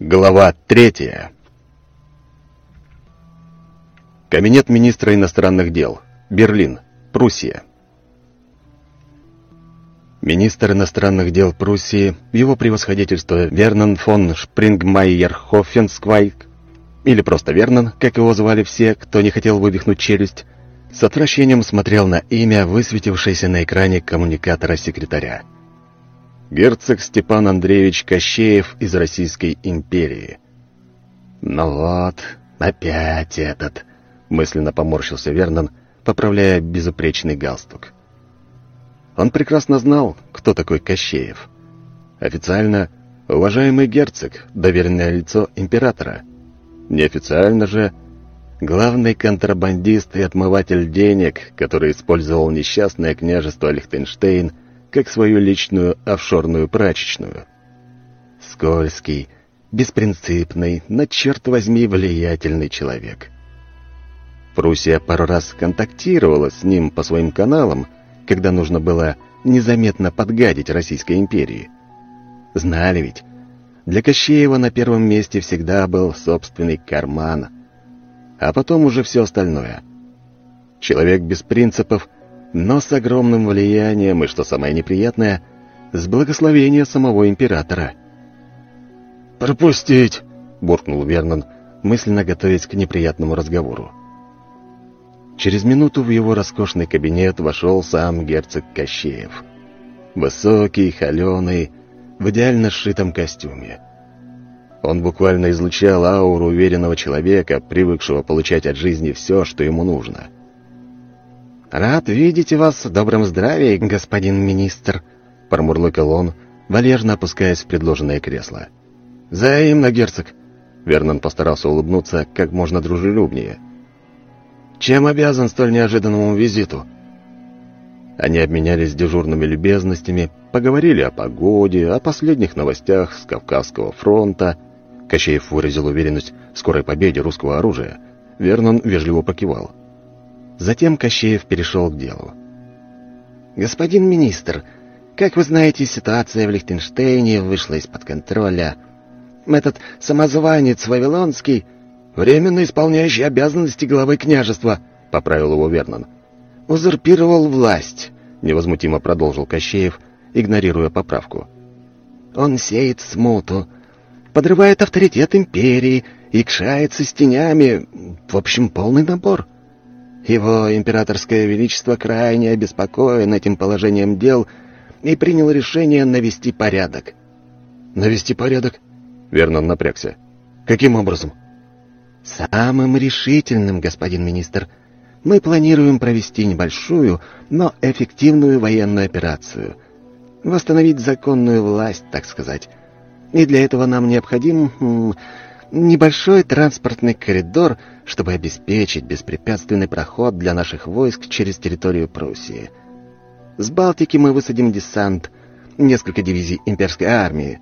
Глава третья. Кабинет министра иностранных дел. Берлин. Пруссия. Министр иностранных дел Пруссии, его превосходительство Вернон фон Шпрингмайер-Хоффенсквайк, или просто Вернон, как его звали все, кто не хотел вывихнуть челюсть, с отвращением смотрел на имя, высветившееся на экране коммуникатора секретаря. Герцог Степан Андреевич Кощеев из Российской империи. «Ну вот, опять этот», — мысленно поморщился Вернон, поправляя безупречный галстук. Он прекрасно знал, кто такой Кощеев. Официально уважаемый герцог, доверенное лицо императора. Неофициально же главный контрабандист и отмыватель денег, который использовал несчастное княжество Лихтенштейн как свою личную офшорную прачечную. Скользкий, беспринципный, но, черт возьми, влиятельный человек. Пруссия пару раз контактировала с ним по своим каналам, когда нужно было незаметно подгадить Российской империи. Знали ведь, для Кощеева на первом месте всегда был собственный карман, а потом уже все остальное. Человек без принципов, но с огромным влиянием и, что самое неприятное, с благословения самого императора. «Пропустить!» — буркнул Вернон, мысленно готовясь к неприятному разговору. Через минуту в его роскошный кабинет вошел сам герцог Кощеев. Высокий, холеный, в идеально сшитом костюме. Он буквально излучал ауру уверенного человека, привыкшего получать от жизни все, что ему нужно. «Рад видеть вас в добром здравии, господин министр», — промурлыкал он, валежно опускаясь в предложенное кресло. «Взаимно, герцог», — Вернон постарался улыбнуться как можно дружелюбнее. «Чем обязан столь неожиданному визиту?» Они обменялись дежурными любезностями, поговорили о погоде, о последних новостях с Кавказского фронта. Кощеев выразил уверенность в скорой победе русского оружия. Вернон вежливо покивал. Затем Кощеев перешел к делу. «Господин министр, как вы знаете, ситуация в Лихтенштейне вышла из-под контроля. Этот самозванец Вавилонский, временно исполняющий обязанности главы княжества, — поправил его Вернон, — узурпировал власть, — невозмутимо продолжил Кощеев, игнорируя поправку. Он сеет смуту, подрывает авторитет империи, и кшается с тенями, в общем, полный набор. — его императорское величество крайне обеспокоен этим положением дел и принял решение навести порядок. «Навести порядок?» — Вернон напрягся. «Каким образом?» «Самым решительным, господин министр. Мы планируем провести небольшую, но эффективную военную операцию. Восстановить законную власть, так сказать. И для этого нам необходим небольшой транспортный коридор, чтобы обеспечить беспрепятственный проход для наших войск через территорию Пруссии. С Балтики мы высадим десант, несколько дивизий имперской армии.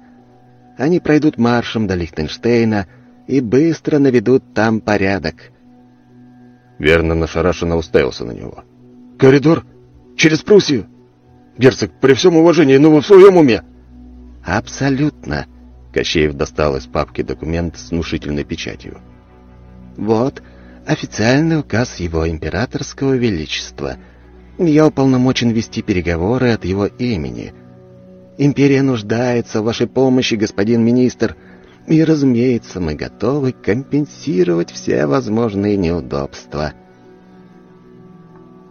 Они пройдут маршем до Лихтенштейна и быстро наведут там порядок. Верно нашарашенно уставился на него. «Коридор? Через Пруссию? Герцог, при всем уважении, но вы в своем уме?» «Абсолютно», Кощеев достал из папки документ с внушительной печатью. «Вот официальный указ его императорского величества. Я уполномочен вести переговоры от его имени. Империя нуждается в вашей помощи, господин министр, и, разумеется, мы готовы компенсировать все возможные неудобства».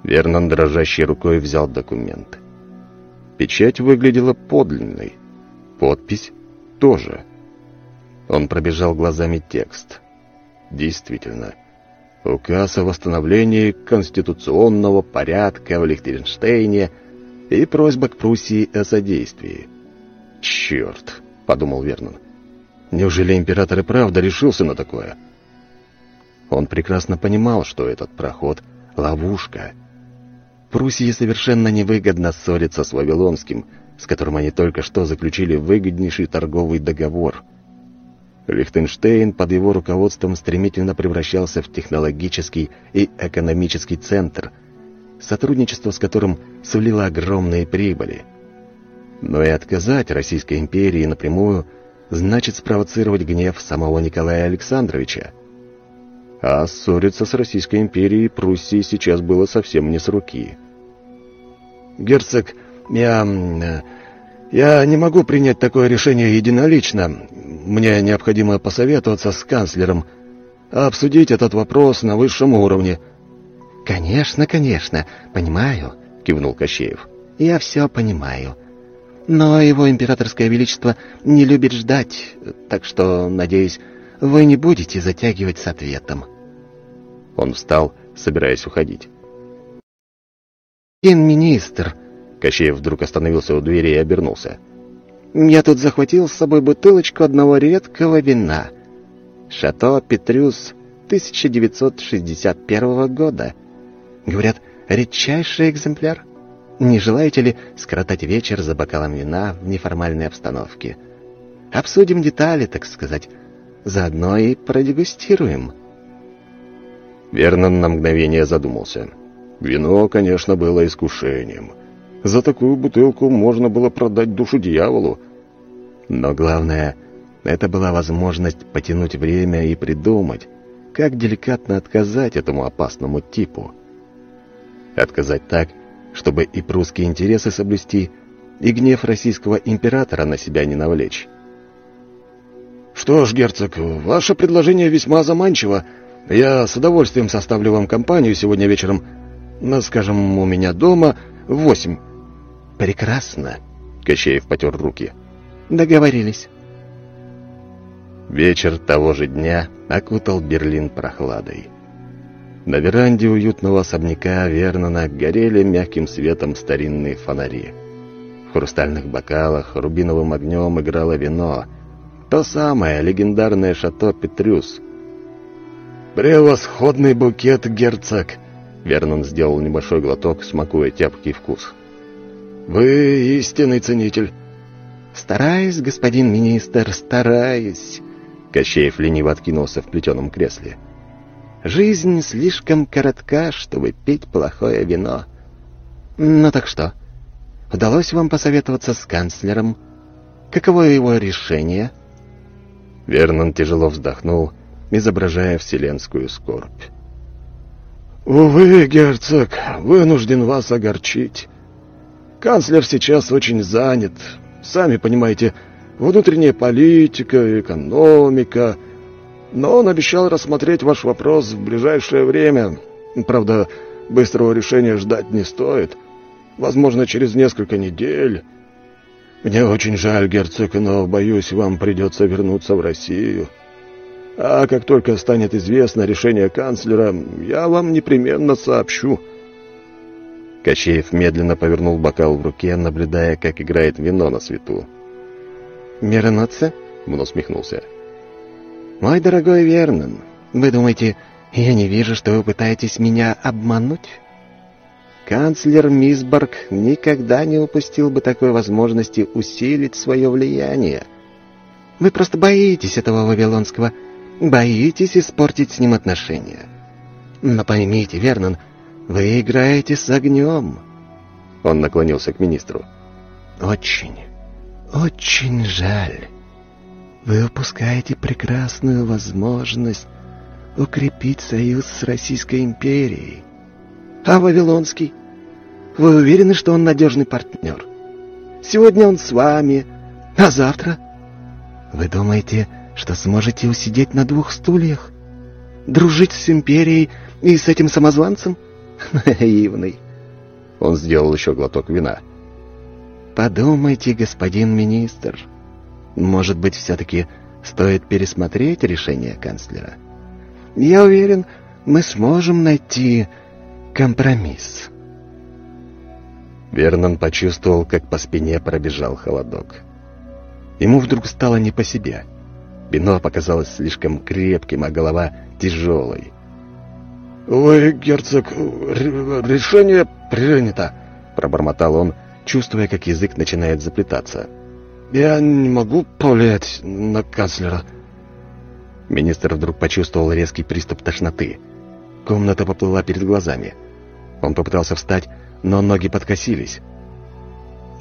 Вернон дрожащей рукой взял документ. Печать выглядела подлинной. Подпись тоже. Он пробежал глазами текст. Действительно, указ о восстановлении конституционного порядка в Лихтенштейне и просьба к Пруссии о содействии. «Черт!» — подумал Вернон. «Неужели император и правда решился на такое?» Он прекрасно понимал, что этот проход — ловушка. Пруссии совершенно невыгодно ссориться с Вавилонским — с которым они только что заключили выгоднейший торговый договор. Лихтенштейн под его руководством стремительно превращался в технологический и экономический центр, сотрудничество с которым сулило огромные прибыли. Но и отказать Российской империи напрямую значит спровоцировать гнев самого Николая Александровича. А ссориться с Российской империей Пруссии сейчас было совсем не с руки. «Герцог, я... я не могу принять такое решение единолично. Мне необходимо посоветоваться с канцлером, обсудить этот вопрос на высшем уровне». «Конечно, конечно, понимаю», — кивнул Кощеев. «Я все понимаю. Но его императорское величество не любит ждать, так что, надеюсь, вы не будете затягивать с ответом». Он встал, собираясь уходить. «Ин-министр!» Кощеев вдруг остановился у двери и обернулся. «Я тут захватил с собой бутылочку одного редкого вина. Шато Петрюс 1961 года. Говорят, редчайший экземпляр. Не желаете ли скоротать вечер за бокалом вина в неформальной обстановке? Обсудим детали, так сказать. Заодно и продегустируем». Вернон на мгновение задумался. Вино, конечно, было искушением. За такую бутылку можно было продать душу дьяволу. Но главное, это была возможность потянуть время и придумать, как деликатно отказать этому опасному типу. Отказать так, чтобы и прусские интересы соблюсти, и гнев российского императора на себя не навлечь. «Что ж, герцог, ваше предложение весьма заманчиво. Я с удовольствием составлю вам компанию сегодня вечером. Ну, скажем, у меня дома в восемь». «Прекрасно», — Кощеев потер руки. «Договорились». Вечер того же дня окутал Берлин прохладой. На веранде уютного особняка Вернона горели мягким светом старинные фонари. В хрустальных бокалах рубиновым огнем играло вино. То самое легендарное шато Петрюс. «Превосходный букет, герцог!» Вернон сделал небольшой глоток, смакуя тяпкий вкус. «Вы истинный ценитель». «Стараюсь, господин министр, стараюсь». Кощеев лениво откинулся в плетеном кресле. Жизнь слишком коротка, чтобы пить плохое вино. Ну так что, удалось вам посоветоваться с канцлером? Каково его решение?» Вернон тяжело вздохнул, изображая вселенскую скорбь. «Увы, герцог, вынужден вас огорчить. Канцлер сейчас очень занят. Сами понимаете, внутренняя политика, экономика...» но он обещал рассмотреть ваш вопрос в ближайшее время. Правда, быстрого решения ждать не стоит. Возможно, через несколько недель. Мне очень жаль, герцог, но, боюсь, вам придется вернуться в Россию. А как только станет известно решение канцлера, я вам непременно сообщу». Кощеев медленно повернул бокал в руке, наблюдая, как играет вино на свету. «Мироноце?» — он усмехнулся. «Мой дорогой Вернон, вы думаете, я не вижу, что вы пытаетесь меня обмануть?» Канцлер Мисборг никогда не упустил бы такой возможности усилить свое влияние. Вы просто боитесь этого Вавилонского, боитесь испортить с ним отношения. Но поймите, Вернон, вы играете с огнем. Он наклонился к министру. Очень, очень жаль. Вы упускаете прекрасную возможность укрепить союз с Российской империей. А Вавилонский? Вы уверены, что он надежный партнер? Сегодня он с вами, а завтра? Вы думаете, что сможете усидеть на двух стульях? Дружить с империей и с этим самозванцем? Наивный. Он сделал еще глоток вина. Подумайте, господин министр. Может быть, все-таки стоит пересмотреть решение канцлера? Я уверен, мы сможем найти компромисс. Вернон почувствовал, как по спине пробежал холодок. Ему вдруг стало не по себе. Вино показалось слишком крепким, а голова тяжелой. «Ой, герцог, решение принято!» — пробормотал он, чувствуя, как язык начинает заплетаться. «Я не могу повлиять на канцлера». Министр вдруг почувствовал резкий приступ тошноты. Комната поплыла перед глазами. Он попытался встать, но ноги подкосились.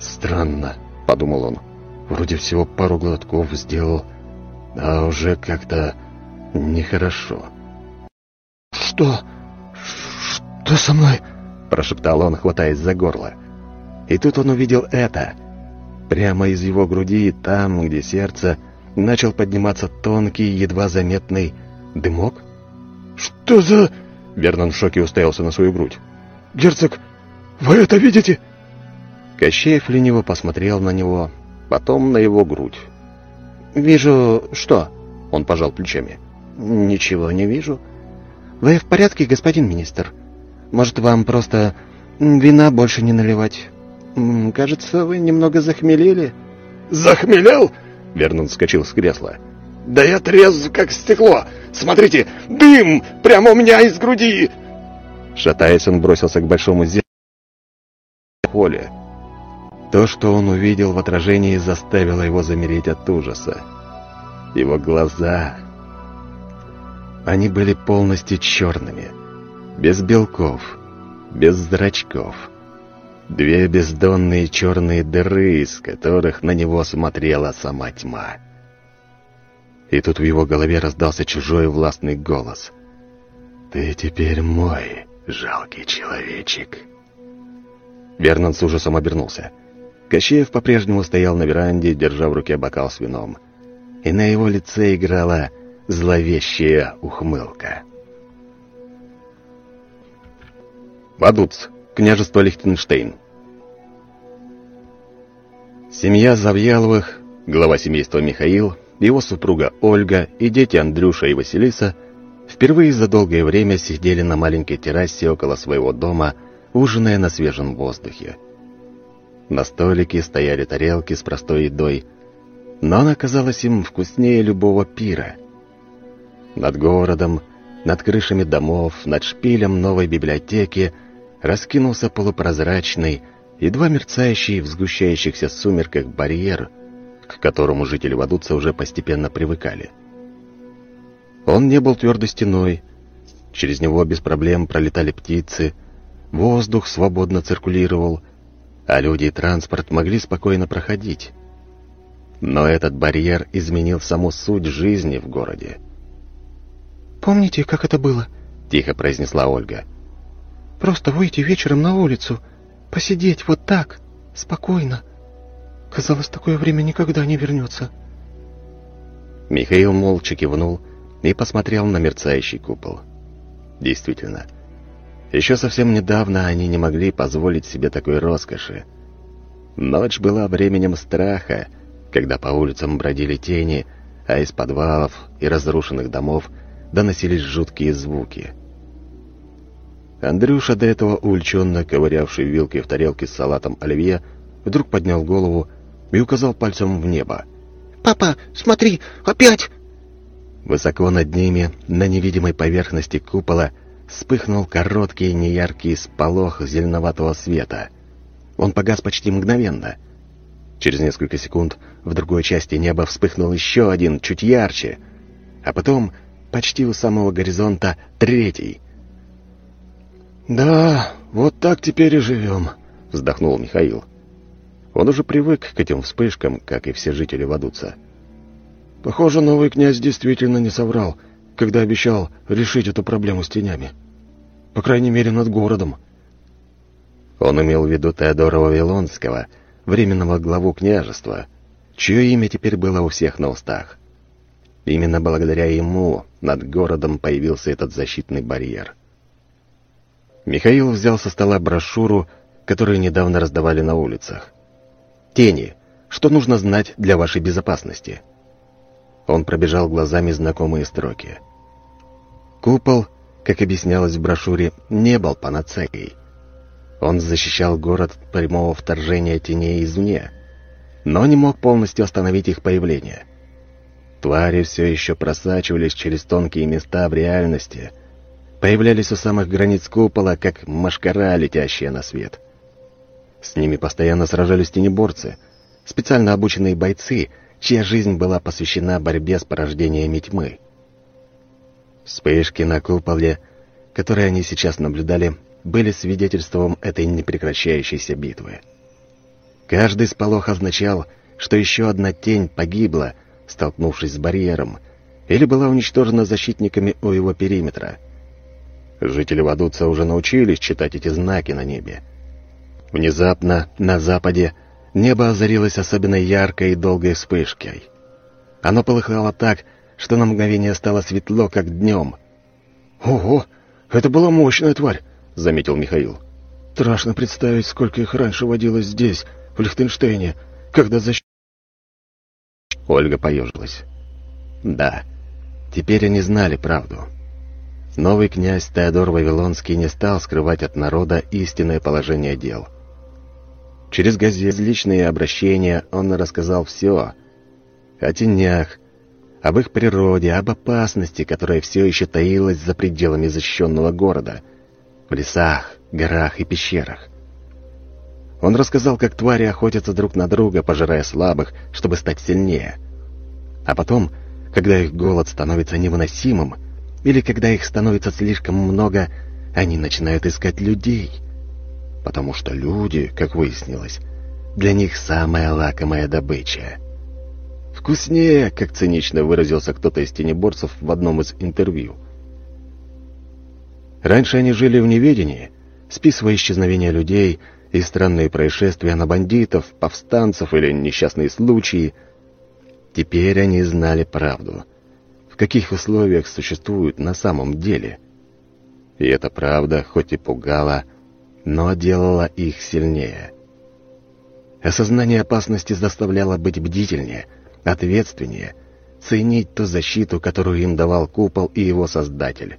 «Странно», — подумал он. Вроде всего пару глотков сделал, а уже как-то нехорошо. «Что? Что со мной?» — прошептал он, хватаясь за горло. И тут он увидел это. Прямо из его груди, там, где сердце, начал подниматься тонкий, едва заметный дымок. «Что за...» — Вернон в шоке уставился на свою грудь. «Герцог, вы это видите?» Кощеев лениво посмотрел на него, потом на его грудь. «Вижу... что?» — он пожал плечами. «Ничего не вижу. Вы в порядке, господин министр? Может, вам просто вина больше не наливать? Кажется, вы немного захмелели». «Захмелел?» — Вернон вскочил с кресла. «Да я трезв, как стекло! Смотрите, дым прямо у меня из груди!» Шатаясь, он бросился к большому зеркалу. Поле. То, что он увидел в отражении, заставило его замереть от ужаса. Его глаза... Они были полностью черными, без белков, без зрачков. Две бездонные черные дыры, из которых на него смотрела сама тьма. И тут в его голове раздался чужой властный голос. «Ты теперь мой, жалкий человечек». Вернон с ужасом обернулся. Кощеев по-прежнему стоял на веранде, держа в руке бокал с вином. И на его лице играла зловещая ухмылка. Вадуц, княжество Лихтенштейн. Семья Завьяловых, глава семейства Михаил, его супруга Ольга и дети Андрюша и Василиса впервые за долгое время сидели на маленькой террасе около своего дома, ужиная на свежем воздухе. На столике стояли тарелки с простой едой, но она казалась им вкуснее любого пира. Над городом, над крышами домов, над шпилем новой библиотеки раскинулся полупрозрачный, едва мерцающий в сгущающихся сумерках барьер, к которому жители Вадуца уже постепенно привыкали. Он не был твердой стеной, через него без проблем пролетали птицы, воздух свободно циркулировал, а люди и транспорт могли спокойно проходить. Но этот барьер изменил саму суть жизни в городе. «Помните, как это было?» — тихо произнесла Ольга. «Просто выйти вечером на улицу, посидеть вот так, спокойно. Казалось, такое время никогда не вернется». Михаил молча кивнул и посмотрел на мерцающий купол. Действительно, еще совсем недавно они не могли позволить себе такой роскоши. Ночь была временем страха, когда по улицам бродили тени, а из подвалов и разрушенных домов доносились жуткие звуки. Андрюша, до этого увлеченно ковырявший вилкой в тарелке с салатом оливье, вдруг поднял голову и указал пальцем в небо. «Папа, смотри, опять!» Высоко над ними, на невидимой поверхности купола, вспыхнул короткий неяркий сполох зеленоватого света. Он погас почти мгновенно. Через несколько секунд в другой части неба вспыхнул еще один, чуть ярче, а потом, почти у самого горизонта, третий. «Да, вот так теперь и живем», — вздохнул Михаил. Он уже привык к этим вспышкам, как и все жители Вадуца. «Похоже, новый князь действительно не соврал», — когда обещал решить эту проблему с тенями. По крайней мере, над городом. Он имел в виду Теодора Вавилонского, временного главу княжества, чье имя теперь было у всех на устах. Именно благодаря ему над городом появился этот защитный барьер. Михаил взял со стола брошюру, которую недавно раздавали на улицах. «Тени. Что нужно знать для вашей безопасности?» Он пробежал глазами знакомые строки. Купол, как объяснялось в брошюре, не был панацеей. Он защищал город от прямого вторжения теней извне, но не мог полностью остановить их появление. Твари все еще просачивались через тонкие места в реальности, появлялись у самых границ купола, как машкара, летящая на свет. С ними постоянно сражались тенеборцы, специально обученные бойцы — чья жизнь была посвящена борьбе с порождениями тьмы. Вспышки на куполе, которые они сейчас наблюдали, были свидетельством этой непрекращающейся битвы. Каждый сполох означал, что еще одна тень погибла, столкнувшись с барьером, или была уничтожена защитниками у его периметра. Жители Вадуца уже научились читать эти знаки на небе. Внезапно, на западе, небо озарилось особенно яркой и долгой вспышкой. Оно полыхало так, что на мгновение стало светло, как днем. «Ого! Это была мощная тварь!» — заметил Михаил. «Страшно представить, сколько их раньше водилось здесь, в Лихтенштейне, когда защ...» Ольга поежилась. «Да, теперь они знали правду. Новый князь Теодор Вавилонский не стал скрывать от народа истинное положение дел. Через газет личные обращения он рассказал все о тенях, об их природе, об опасности, которая все еще таилась за пределами защищенного города, в лесах, горах и пещерах. Он рассказал, как твари охотятся друг на друга, пожирая слабых, чтобы стать сильнее. А потом, когда их голод становится невыносимым, или когда их становится слишком много, они начинают искать людей — потому что люди, как выяснилось, для них самая лакомая добыча. Вкуснее, как цинично выразился кто-то из тенеборцев в одном из интервью. Раньше они жили в неведении, списывая исчезновения людей и странные происшествия на бандитов, повстанцев или несчастные случаи. Теперь они знали правду, в каких условиях существуют на самом деле. И эта правда, хоть и пугала, но делала их сильнее. Осознание опасности заставляло быть бдительнее, ответственнее, ценить ту защиту, которую им давал купол и его создатель.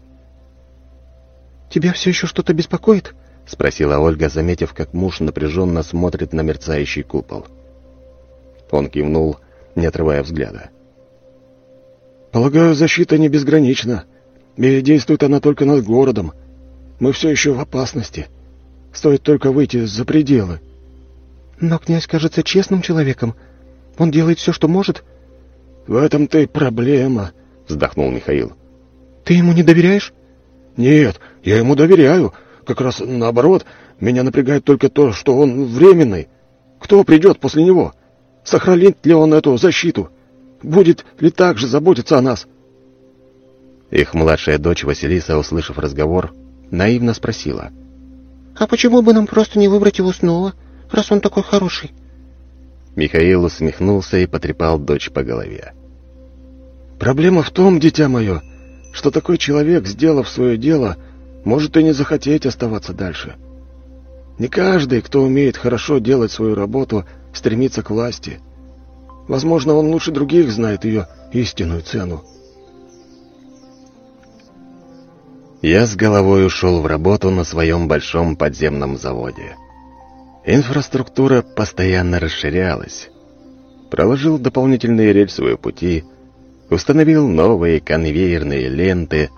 «Тебя все еще что-то беспокоит?» — спросила Ольга, заметив, как муж напряженно смотрит на мерцающий купол. Он кивнул, не отрывая взгляда. «Полагаю, защита не безгранична, и действует она только над городом. Мы все еще в опасности. Стоит только выйти за пределы. Но князь кажется честным человеком. Он делает все, что может. В этом-то и проблема, вздохнул Михаил. Ты ему не доверяешь? Нет, я ему доверяю. Как раз наоборот, меня напрягает только то, что он временный. Кто придет после него? Сохранит ли он эту защиту? Будет ли так же заботиться о нас? Их младшая дочь Василиса, услышав разговор, наивно спросила — «А почему бы нам просто не выбрать его снова, раз он такой хороший?» Михаил усмехнулся и потрепал дочь по голове. «Проблема в том, дитя мое, что такой человек, сделав свое дело, может и не захотеть оставаться дальше. Не каждый, кто умеет хорошо делать свою работу, стремится к власти. Возможно, он лучше других знает ее истинную цену. я с головой ушел в работу на своем большом подземном заводе. Инфраструктура постоянно расширялась. Проложил дополнительные рельсовые пути, установил новые конвейерные ленты,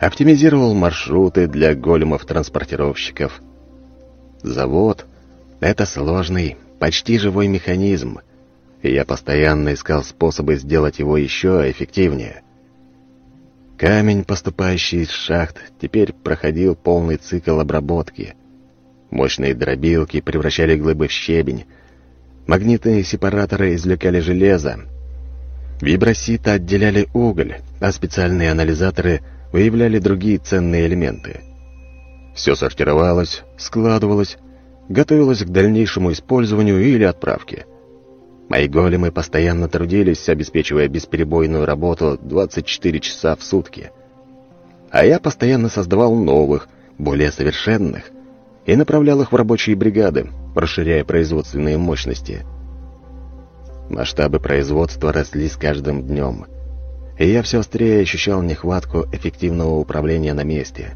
оптимизировал маршруты для големов-транспортировщиков. Завод — это сложный, почти живой механизм, и я постоянно искал способы сделать его еще эффективнее. Камень, поступающий из шахт, теперь проходил полный цикл обработки. Мощные дробилки превращали глыбы в щебень. Магнитные сепараторы извлекали железо. Вибросита отделяли уголь, а специальные анализаторы выявляли другие ценные элементы. Все сортировалось, складывалось, готовилось к дальнейшему использованию или отправке. Мои големы постоянно трудились, обеспечивая бесперебойную работу 24 часа в сутки. А я постоянно создавал новых, более совершенных, и направлял их в рабочие бригады, расширяя производственные мощности. Масштабы производства росли с каждым днем, и я все острее ощущал нехватку эффективного управления на месте.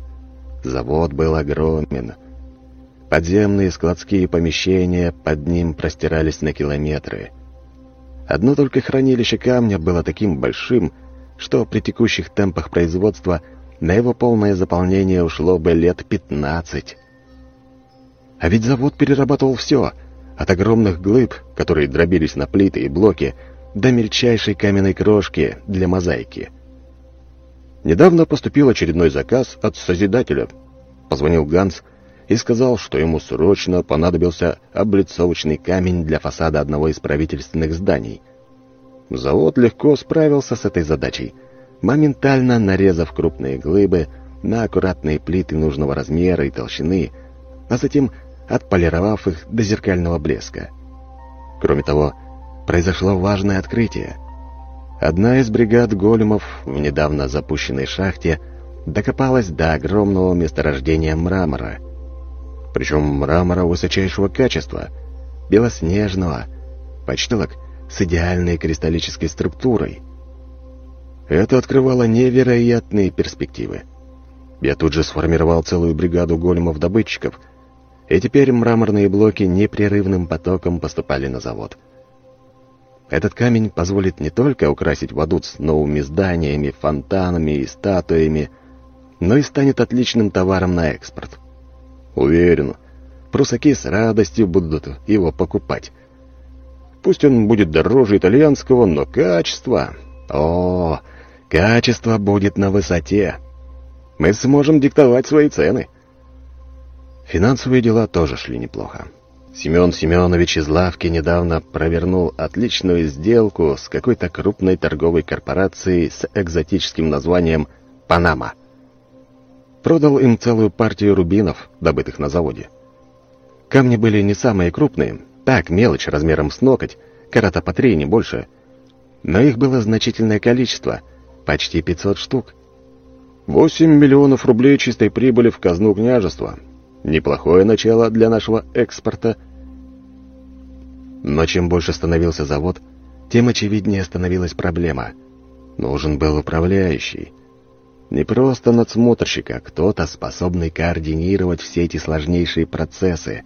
Завод был огромен. Подземные складские помещения под ним простирались на километры — Одно только хранилище камня было таким большим, что при текущих темпах производства на его полное заполнение ушло бы лет пятнадцать. А ведь завод перерабатывал все, от огромных глыб, которые дробились на плиты и блоки, до мельчайшей каменной крошки для мозаики. Недавно поступил очередной заказ от Созидателя. Позвонил Ганс и сказал, что ему срочно понадобился облицовочный камень для фасада одного из правительственных зданий. Завод легко справился с этой задачей, моментально нарезав крупные глыбы на аккуратные плиты нужного размера и толщины, а затем отполировав их до зеркального блеска. Кроме того, произошло важное открытие. Одна из бригад големов в недавно запущенной шахте докопалась до огромного месторождения мрамора. Причем мрамора высочайшего качества, белоснежного, почтовок с идеальной кристаллической структурой. Это открывало невероятные перспективы. Я тут же сформировал целую бригаду големов-добытчиков, и теперь мраморные блоки непрерывным потоком поступали на завод. Этот камень позволит не только украсить Вадут новыми зданиями, фонтанами и статуями, но и станет отличным товаром на экспорт. Уверен, прусаки с радостью будут его покупать. Пусть он будет дороже итальянского, но качество... О, качество будет на высоте. Мы сможем диктовать свои цены. Финансовые дела тоже шли неплохо. Семен Семенович из лавки недавно провернул отличную сделку с какой-то крупной торговой корпорацией с экзотическим названием «Панама». Продал им целую партию рубинов, добытых на заводе. Камни были не самые крупные, так, мелочь размером с ноготь, карата по три, не больше. Но их было значительное количество, почти 500 штук. 8 миллионов рублей чистой прибыли в казну княжества. Неплохое начало для нашего экспорта. Но чем больше становился завод, тем очевиднее становилась проблема. Нужен был управляющий. Не просто надсмотрщик, а кто-то, способный координировать все эти сложнейшие процессы,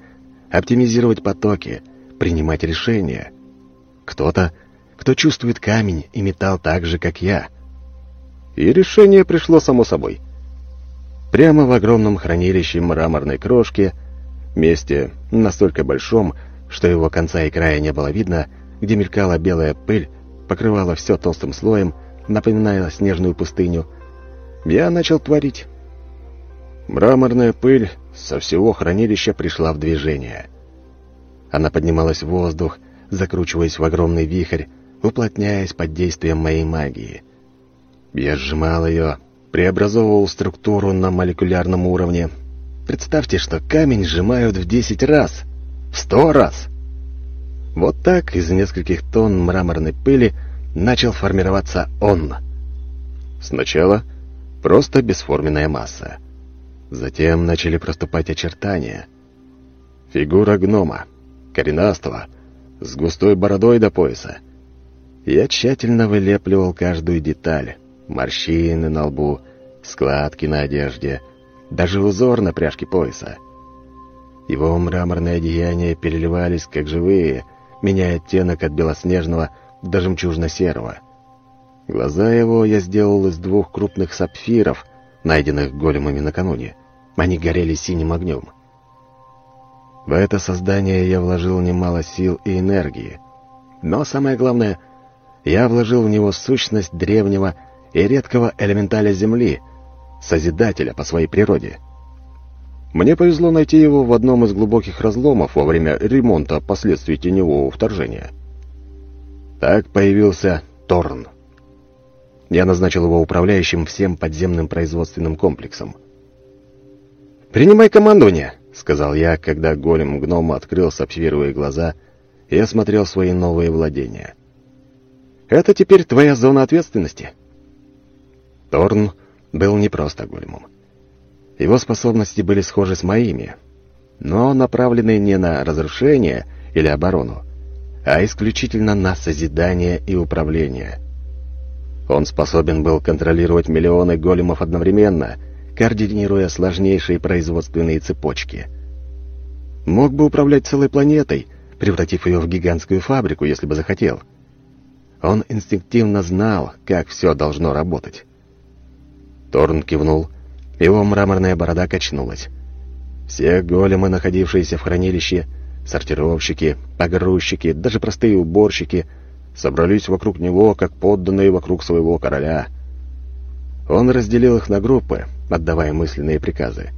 оптимизировать потоки — принимать решения. Кто-то, кто чувствует камень и металл так же, как я. И решение пришло само собой. Прямо в огромном хранилище мраморной крошки, месте настолько большом, что его конца и края не было видно, где мелькала белая пыль, покрывала все толстым слоем, напоминая снежную пустыню, я начал творить. Мраморная пыль со всего хранилища пришла в движение. Она поднималась в воздух, закручиваясь в огромный вихрь, уплотняясь под действием моей магии. Я сжимал ее, преобразовывал структуру на молекулярном уровне. Представьте, что камень сжимают в десять раз, в сто раз. Вот так из нескольких тонн мраморной пыли начал формироваться он. Сначала просто бесформенная масса. Затем начали проступать очертания. Фигура гнома, коренастого, с густой бородой до пояса. Я тщательно вылепливал каждую деталь. Морщины на лбу, складки на одежде, даже узор на пряжке пояса. Его мраморные одеяния переливались, как живые, меняя оттенок от белоснежного до жемчужно-серого. Глаза его я сделал из двух крупных сапфиров, найденных големами накануне. Они горели синим огнем. В это создание я вложил немало сил и энергии. Но самое главное, я вложил в него сущность древнего и редкого элементаля Земли, Созидателя по своей природе. Мне повезло найти его в одном из глубоких разломов во время ремонта последствий теневого вторжения. Так появился Торн. Я назначил его управляющим всем подземным производственным комплексом. «Принимай командование!» — сказал я, когда голем гнома открыл сапфировые глаза и осмотрел свои новые владения. «Это теперь твоя зона ответственности». Торн был не просто големом. Его способности были схожи с моими, но направлены не на разрушение или оборону, а исключительно на созидание и управление. Он способен был контролировать миллионы големов одновременно — координируя сложнейшие производственные цепочки. Мог бы управлять целой планетой, превратив ее в гигантскую фабрику, если бы захотел. Он инстинктивно знал, как все должно работать. Торн кивнул, его мраморная борода качнулась. Все големы, находившиеся в хранилище, сортировщики, погрузчики, даже простые уборщики, собрались вокруг него, как подданные вокруг своего короля — он разделил их на группы, отдавая мысленные приказы.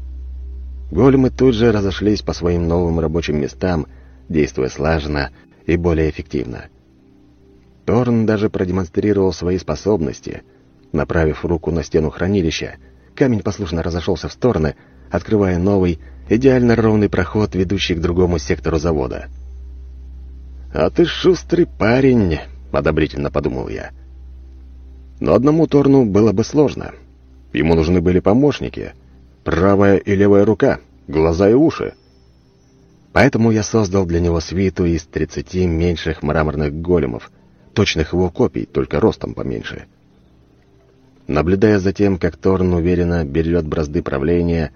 Големы тут же разошлись по своим новым рабочим местам, действуя слаженно и более эффективно. Торн даже продемонстрировал свои способности. Направив руку на стену хранилища, камень послушно разошелся в стороны, открывая новый, идеально ровный проход, ведущий к другому сектору завода. «А ты шустрый парень», — одобрительно подумал я. Но одному Торну было бы сложно. Ему нужны были помощники, правая и левая рука, глаза и уши. Поэтому я создал для него свиту из тридцати меньших мраморных големов, точных его копий, только ростом поменьше. Наблюдая за тем, как Торн уверенно берет бразды правления,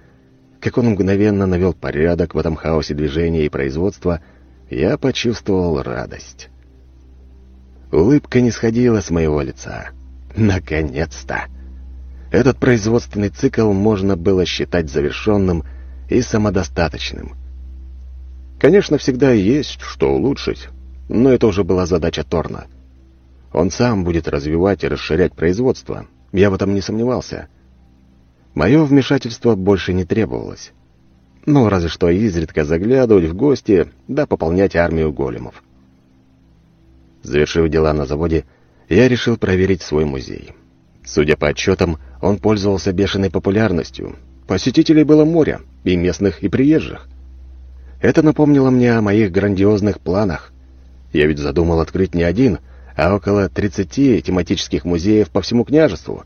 как он мгновенно навел порядок в этом хаосе движения и производства, я почувствовал радость. Улыбка не сходила с моего лица. Наконец-то! Этот производственный цикл можно было считать завершенным и самодостаточным. Конечно, всегда есть что улучшить, но это уже была задача Торна. Он сам будет развивать и расширять производство, я в этом не сомневался. Мое вмешательство больше не требовалось. Ну, разве что изредка заглядывать в гости, да пополнять армию големов. Завершив дела на заводе, я решил проверить свой музей. Судя по отчетам, он пользовался бешеной популярностью. Посетителей было море, и местных, и приезжих. Это напомнило мне о моих грандиозных планах. Я ведь задумал открыть не один, а около 30 тематических музеев по всему княжеству.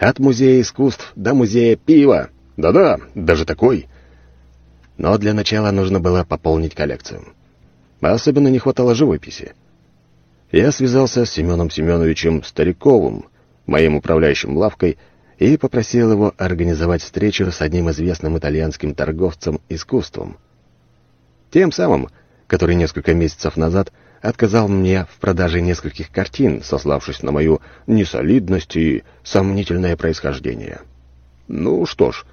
От музея искусств до музея пива. Да-да, даже такой. Но для начала нужно было пополнить коллекцию. Особенно не хватало живописи. Я связался с Семеном Семеновичем Стариковым, моим управляющим лавкой, и попросил его организовать встречу с одним известным итальянским торговцем искусством. Тем самым, который несколько месяцев назад отказал мне в продаже нескольких картин, сославшись на мою несолидность и сомнительное происхождение. Ну что ж,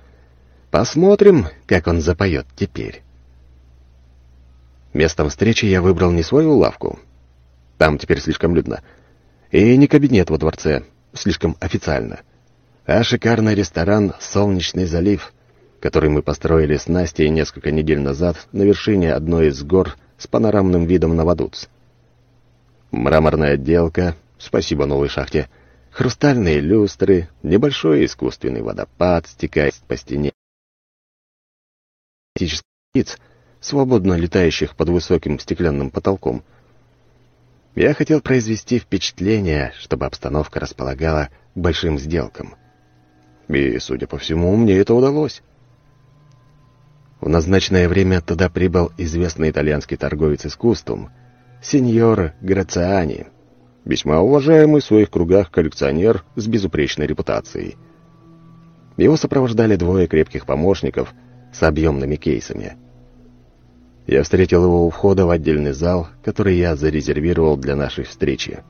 посмотрим, как он запоет теперь. Местом встречи я выбрал не свою лавку. Там теперь слишком людно. И не кабинет во дворце, слишком официально. А шикарный ресторан «Солнечный залив», который мы построили с Настей несколько недель назад на вершине одной из гор с панорамным видом на Вадуц. Мраморная отделка, спасибо новой шахте, хрустальные люстры, небольшой искусственный водопад стекает по стене. Птиц, свободно летающих под высоким стеклянным потолком. Я хотел произвести впечатление, чтобы обстановка располагала к большим сделкам. И, судя по всему, мне это удалось. В назначенное время туда прибыл известный итальянский торговец искусством, сеньор Грациани, весьма уважаемый в своих кругах коллекционер с безупречной репутацией. Его сопровождали двое крепких помощников с объемными кейсами. Я встретил его у входа в отдельный зал, который я зарезервировал для нашей встречи.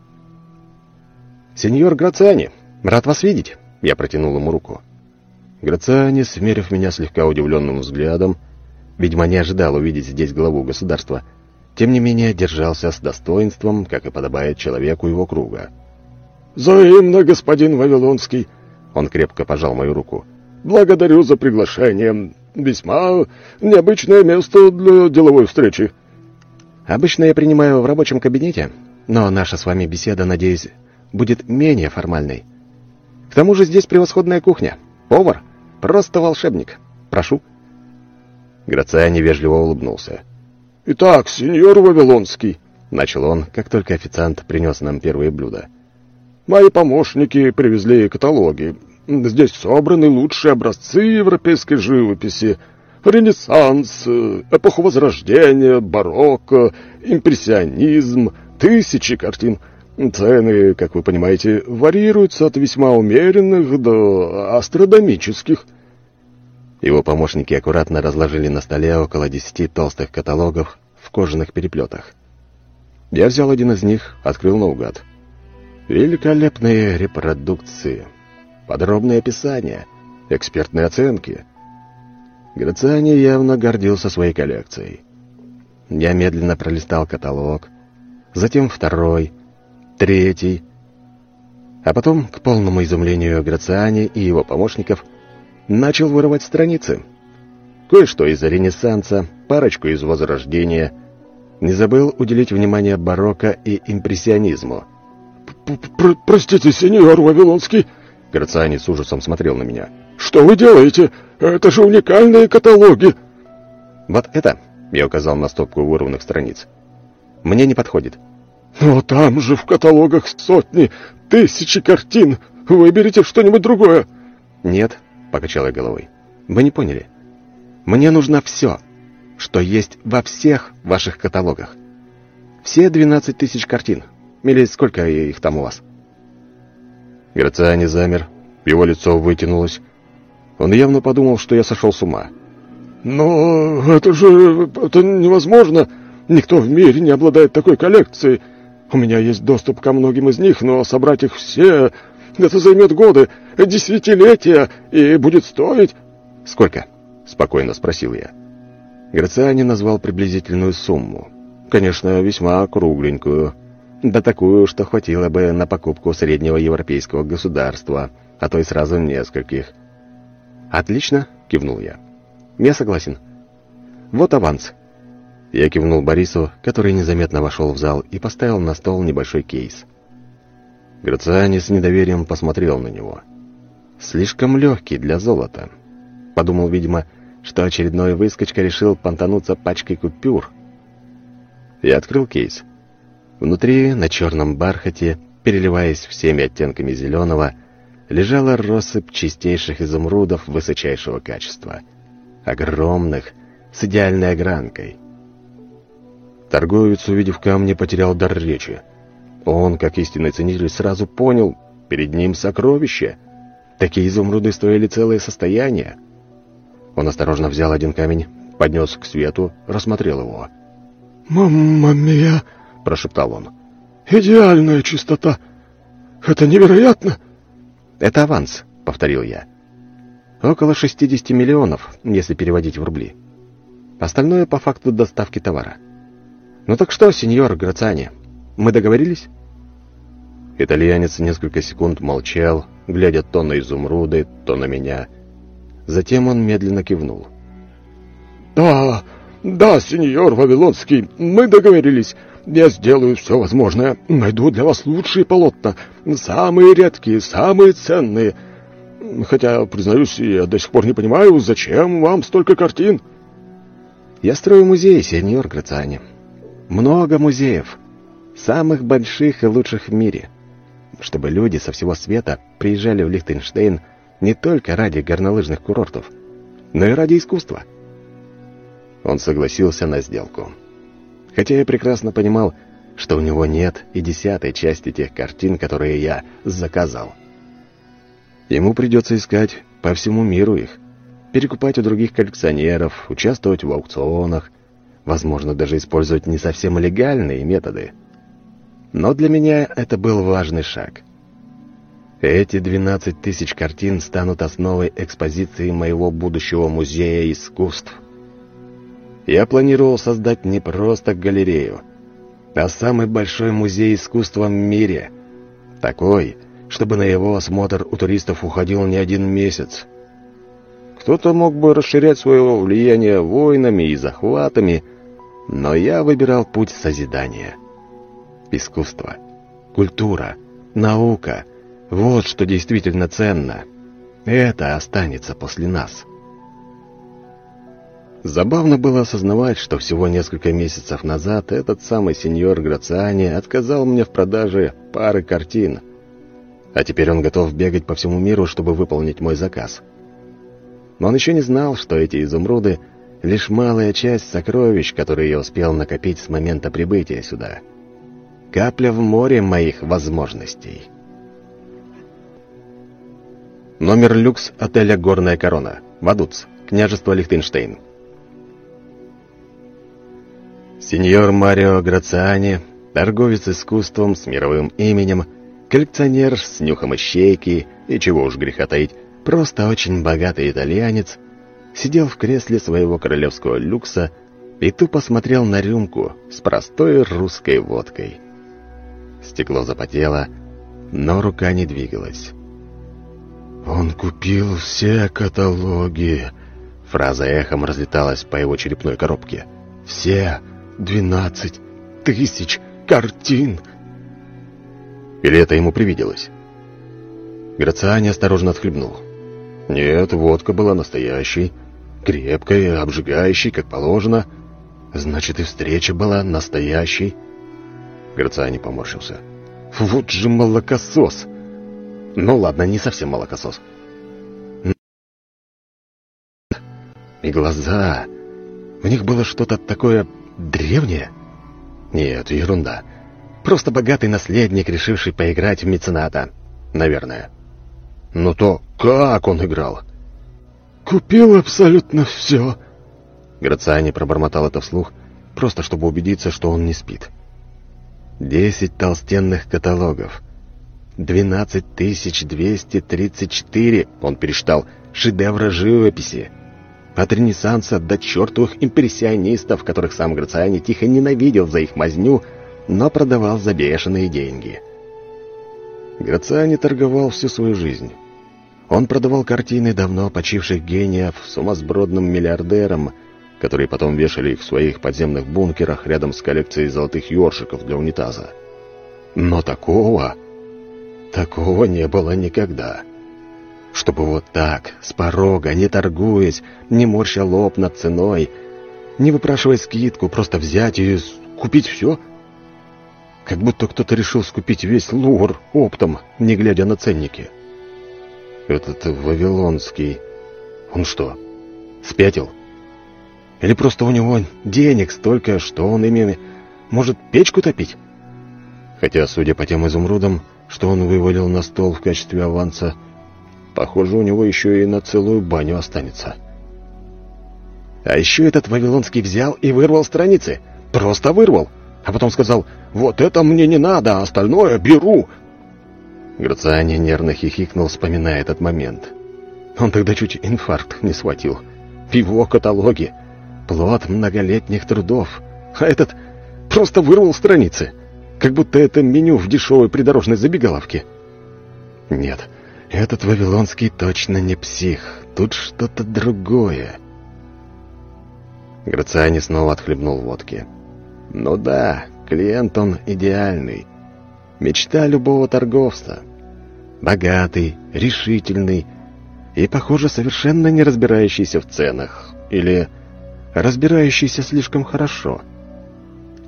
«Сеньор Грациани, рад вас видеть!» Я протянул ему руку. Грациани, смерив меня слегка удивленным взглядом, видимо, не ожидал увидеть здесь главу государства, тем не менее держался с достоинством, как и подобает человеку его круга. «Взаимно, господин Вавилонский!» Он крепко пожал мою руку. «Благодарю за приглашение. Весьма необычное место для деловой встречи». «Обычно я принимаю в рабочем кабинете, но наша с вами беседа, надеюсь, будет менее формальной. К тому же здесь превосходная кухня. Повар Просто волшебник. Прошу». Грация невежливо улыбнулся. «Итак, сеньор Вавилонский», — начал он, как только официант принес нам первые блюда. «Мои помощники привезли каталоги. Здесь собраны лучшие образцы европейской живописи. Ренессанс, эпоху Возрождения, барокко, импрессионизм, тысячи картин». Цены, как вы понимаете, варьируются от весьма умеренных до астрономических. Его помощники аккуратно разложили на столе около десяти толстых каталогов в кожаных переплетах. Я взял один из них, открыл наугад. Великолепные репродукции, подробные описания, экспертные оценки. Грациани явно гордился своей коллекцией. Я медленно пролистал каталог, затем второй — третий. А потом, к полному изумлению Грациани и его помощников, начал вырывать страницы. кое-что из Ренессанса, парочку из Возрождения. Не забыл уделить внимание барокко и импрессионизму. Пр «Простите, сеньор Вавилонский!» Грациани с ужасом смотрел на меня. «Что вы делаете? Это же уникальные каталоги!» «Вот это!» — я указал на стопку вырванных страниц. «Мне не подходит». «Но там же в каталогах сотни, тысячи картин. Выберите что-нибудь другое». «Нет», — покачал я головой. «Вы не поняли. Мне нужно все, что есть во всех ваших каталогах. Все 12 тысяч картин. Или сколько их там у вас?» Грациани замер, его лицо вытянулось. Он явно подумал, что я сошел с ума. «Но это же... это невозможно. Никто в мире не обладает такой коллекцией. У меня есть доступ ко многим из них, но собрать их все... это займет годы, десятилетия, и будет стоить...» «Сколько?» — спокойно спросил я. Грациани назвал приблизительную сумму. Конечно, весьма кругленькую. Да такую, что хватило бы на покупку среднего европейского государства, а то и сразу нескольких. «Отлично», — кивнул я. «Я согласен. Вот аванс». Я кивнул Борису, который незаметно вошел в зал и поставил на стол небольшой кейс. Грациани с недоверием посмотрел на него. «Слишком легкий для золота». Подумал, видимо, что очередной выскочка решил понтануться пачкой купюр. Я открыл кейс. Внутри, на черном бархате, переливаясь всеми оттенками зеленого, лежала россыпь чистейших изумрудов высочайшего качества. Огромных, с идеальной огранкой. Торговец, увидев камни, потерял дар речи. Он, как истинный ценитель, сразу понял, перед ним сокровище. Такие изумруды стоили целое состояние. Он осторожно взял один камень, поднес к свету, рассмотрел его. «Мамма мия!» — прошептал он. «Идеальная чистота! Это невероятно!» «Это аванс», — повторил я. «Около 60 миллионов, если переводить в рубли. Остальное по факту доставки товара. Ну так что, сеньор Грацани, мы договорились?» Итальянец несколько секунд молчал, глядя то на изумруды, то на меня — Затем он медленно кивнул. «Да, да, сеньор Вавилонский, мы договорились. Я сделаю все возможное. Найду для вас лучшие полотна. Самые редкие, самые ценные. Хотя, признаюсь, я до сих пор не понимаю, зачем вам столько картин?» «Я строю музей, сеньор Грациани. Много музеев. Самых больших и лучших в мире. Чтобы люди со всего света приезжали в Лихтенштейн не только ради горнолыжных курортов, но и ради искусства. Он согласился на сделку. Хотя я прекрасно понимал, что у него нет и десятой части тех картин, которые я заказал. Ему придется искать по всему миру их, перекупать у других коллекционеров, участвовать в аукционах, возможно, даже использовать не совсем легальные методы. Но для меня это был важный шаг — эти 12 тысяч картин станут основой экспозиции моего будущего музея искусств. Я планировал создать не просто галерею, а самый большой музей искусства в мире. Такой, чтобы на его осмотр у туристов уходил не один месяц. Кто-то мог бы расширять свое влияние войнами и захватами, но я выбирал путь созидания. Искусство, культура, наука — вот что действительно ценно. Это останется после нас. Забавно было осознавать, что всего несколько месяцев назад этот самый сеньор Грациани отказал мне в продаже пары картин. А теперь он готов бегать по всему миру, чтобы выполнить мой заказ. Но он еще не знал, что эти изумруды — лишь малая часть сокровищ, которые я успел накопить с момента прибытия сюда. Капля в море моих возможностей. Номер люкс отеля «Горная корона». Вадуц. Княжество Лихтенштейн. Сеньор Марио Грациани, торговец искусством с мировым именем, коллекционер с нюхом ищейки и, чего уж греха таить, просто очень богатый итальянец, сидел в кресле своего королевского люкса и тупо смотрел на рюмку с простой русской водкой. Стекло запотело, но рука не двигалась. «Он купил все каталоги, Фраза эхом разлеталась по его черепной коробке. «Все двенадцать тысяч картин!» Или это ему привиделось? Грациани осторожно отхлебнул. Нет, водка была настоящей, крепкой, обжигающей, как положено. Значит, и встреча была настоящей. Грациани поморщился. Вот же молокосос! Ну ладно, не совсем молокосос. И глаза... В них было что-то такое древнее. Нет, ерунда. Просто богатый наследник, решивший поиграть в мецената. Наверное. Но то как он играл? «Купил абсолютно все». Грациани пробормотал это вслух, просто чтобы убедиться, что он не спит. Десять толстенных каталогов. Двенадцать тысяч двести тридцать четыре, он пересчитал, шедевра живописи. От Ренессанса до чертовых импрессионистов, которых сам Грациани тихо ненавидел за их мазню, но продавал за бешеные деньги. Грациани торговал всю свою жизнь. Он продавал картины давно почивших гениев сумасбродным миллиардерам, которые потом вешали их в своих подземных бункерах рядом с коллекцией золотых ёршиков для унитаза. Но такого... такого не было никогда. Чтобы вот так, с порога, не торгуясь, не морща лоб над ценой, не выпрашивая скидку, просто взять и купить все? Как будто кто-то решил скупить весь лур оптом, не глядя на ценники. Этот Вавилонский... Он что, спятил? Или просто у него денег столько, что он ими может печку топить? Хотя, судя по тем изумрудам, что он вывалил на стол в качестве аванса, Похоже, у него еще и на целую баню останется. А еще этот Вавилонский взял и вырвал страницы. Просто вырвал. А потом сказал, «Вот это мне не надо, а остальное беру». Грациани нервно хихикнул, вспоминая этот момент. Он тогда чуть инфаркт не схватил. В его каталоге плод многолетних трудов. А этот просто вырвал страницы. Как будто это меню в дешевой придорожной забегаловке. Нет, этот Вавилонский точно не псих. Тут что-то другое. Грациани снова отхлебнул водки. Ну да, клиент он идеальный. Мечта любого торговца. Богатый, решительный и, похоже, совершенно не разбирающийся в ценах. Или разбирающийся слишком хорошо.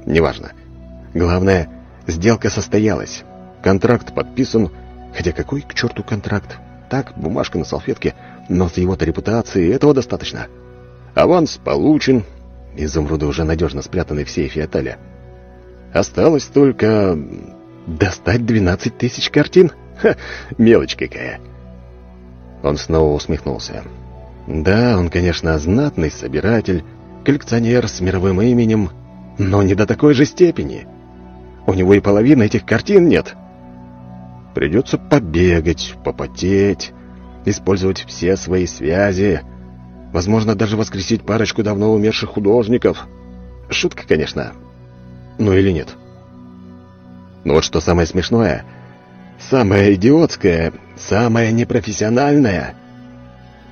Неважно. Главное, сделка состоялась. Контракт подписан, Хотя какой к черту контракт? Так, бумажка на салфетке, но с его-то репутацией этого достаточно. Аванс получен, изумруды уже надежно спрятаны в сейфе отеля. Осталось только достать 12 тысяч картин. Ха, мелочь какая. Он снова усмехнулся. Да, он, конечно, знатный собиратель, коллекционер с мировым именем, но не до такой же степени. У него и половины этих картин нет. Придется побегать, попотеть, использовать все свои связи, возможно, даже воскресить парочку давно умерших художников. Шутка, конечно. Ну или нет. Но вот что самое смешное, самое идиотское, самое непрофессиональное.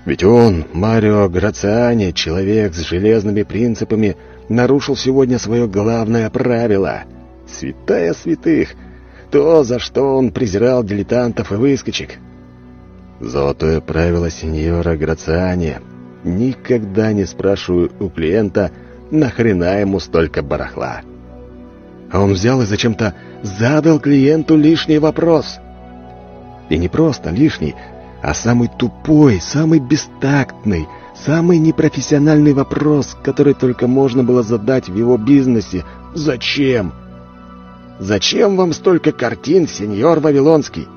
Ведь он, Марио Грациани, человек с железными принципами, нарушил сегодня свое главное правило. Святая святых — то, за что он презирал дилетантов и выскочек. Золотое правило сеньора Грациани. Никогда не спрашиваю у клиента, нахрена ему столько барахла. Он взял и зачем-то задал клиенту лишний вопрос. И не просто лишний, а самый тупой, самый бестактный, самый непрофессиональный вопрос, который только можно было задать в его бизнесе. «Зачем?» «Зачем вам столько картин, сеньор Вавилонский?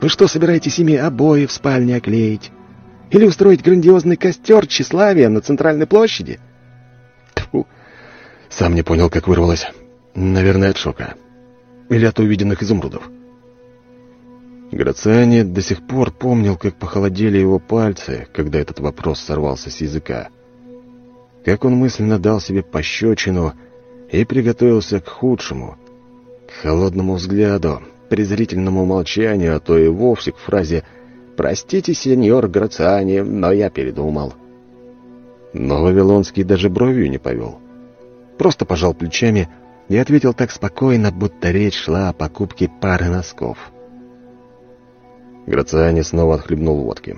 Вы что, собираетесь ими обои в спальне оклеить? Или устроить грандиозный костер тщеславия на центральной площади?» Тьфу, сам не понял, как вырвалось. Наверное, от шока. Или от увиденных изумрудов. Грациани до сих пор помнил, как похолодели его пальцы, когда этот вопрос сорвался с языка. Как он мысленно дал себе пощечину и приготовился к худшему — холодному взгляду, презрительному молчанию, а то и вовсе к фразе «Простите, сеньор Грациани, но я передумал». Но Вавилонский даже бровью не повел. Просто пожал плечами и ответил так спокойно, будто речь шла о покупке пары носков. Грациани снова отхлебнул водки.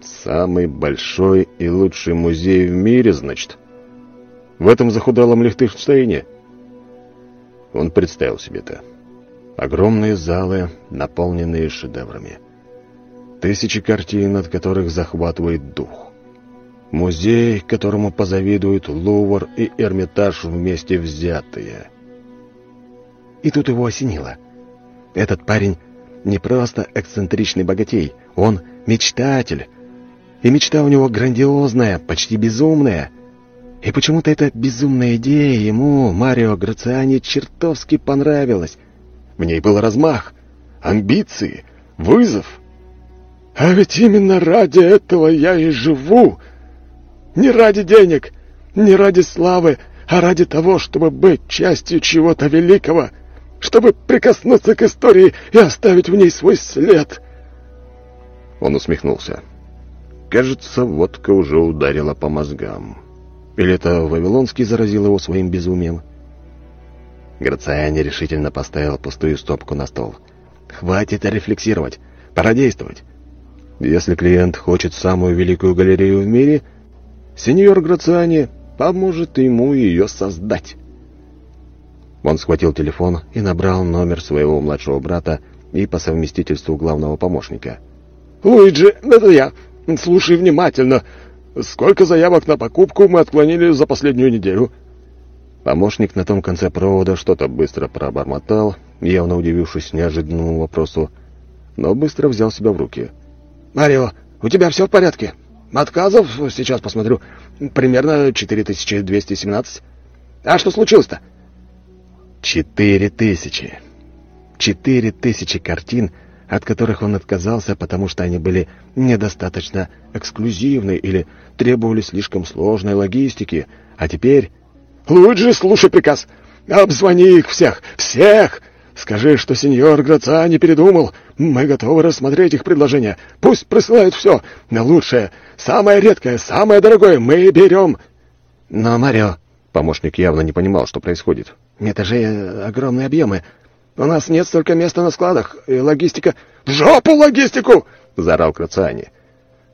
«Самый большой и лучший музей в мире, значит? В этом захудалом Лихтенштейне?» Он представил себе это. Огромные залы, наполненные шедеврами. Тысячи картин, от которых захватывает дух. Музей, которому позавидуют Лувр и Эрмитаж вместе взятые. И тут его осенило. Этот парень не просто эксцентричный богатей, он мечтатель. И мечта у него грандиозная, почти безумная. И почему-то эта безумная идея ему, Марио Грациани, чертовски понравилась. В ней был размах, амбиции, вызов. «А ведь именно ради этого я и живу!» Не ради денег, не ради славы, а ради того, чтобы быть частью чего-то великого, чтобы прикоснуться к истории и оставить в ней свой след. Он усмехнулся. Кажется, водка уже ударила по мозгам. Или это Вавилонский заразил его своим безумием? Грациани решительно поставил пустую стопку на стол. «Хватит рефлексировать. Пора действовать. Если клиент хочет самую великую галерею в мире — Сеньор Грациани поможет ему ее создать. Он схватил телефон и набрал номер своего младшего брата и по совместительству главного помощника. «Луиджи, это я. Слушай внимательно. Сколько заявок на покупку мы отклонили за последнюю неделю?» Помощник на том конце провода что-то быстро пробормотал, явно удивившись неожиданному вопросу, но быстро взял себя в руки. «Марио, у тебя все в порядке?» Отказов, сейчас посмотрю, примерно 4217. А что случилось-то? Четыре тысячи. Четыре тысячи картин, от которых он отказался, потому что они были недостаточно эксклюзивны или требовали слишком сложной логистики. А теперь... Лучше слушай приказ. Обзвони их всех, всех! Скажи, что сеньор Граца не передумал. Мы готовы рассмотреть их предложение. Пусть присылают все. Лучшее, самое редкое, самое дорогое мы берем. Но, Марио... Помощник явно не понимал, что происходит. Это же огромные объемы. У нас нет столько места на складах, и логистика... «В жопу логистику!» — заорал Крациани.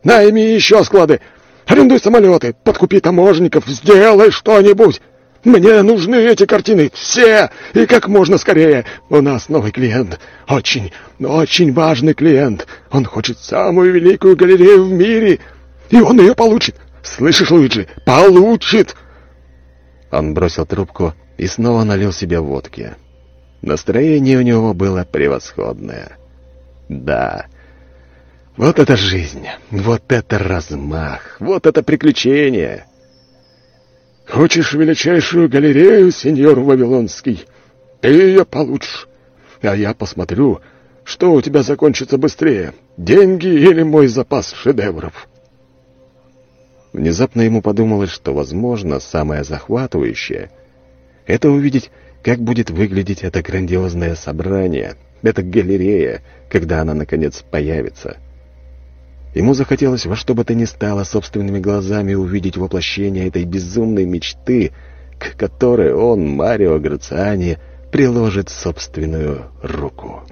«Найми еще склады! Арендуй самолеты, подкупи таможенников, сделай что-нибудь! Мне нужны эти картины, все, и как можно скорее. У нас новый клиент, очень, очень важный клиент. Он хочет самую великую галерею в мире, и он ее получит. Слышишь, Луиджи, получит!» Он бросил трубку и снова налил себе водки. Настроение у него было превосходное. Да, вот это жизнь, вот это размах, вот это приключение. Хочешь величайшую галерею, сеньор Вавилонский? Ты ее получишь. А я посмотрю, что у тебя закончится быстрее, деньги или мой запас шедевров. Внезапно ему подумалось, что, возможно, самое захватывающее — это увидеть, как будет выглядеть это грандиозное собрание, эта галерея, когда она, наконец, появится — Ему захотелось во что бы то ни стало собственными глазами увидеть воплощение этой безумной мечты, к которой он, Марио Грациани, приложит собственную руку.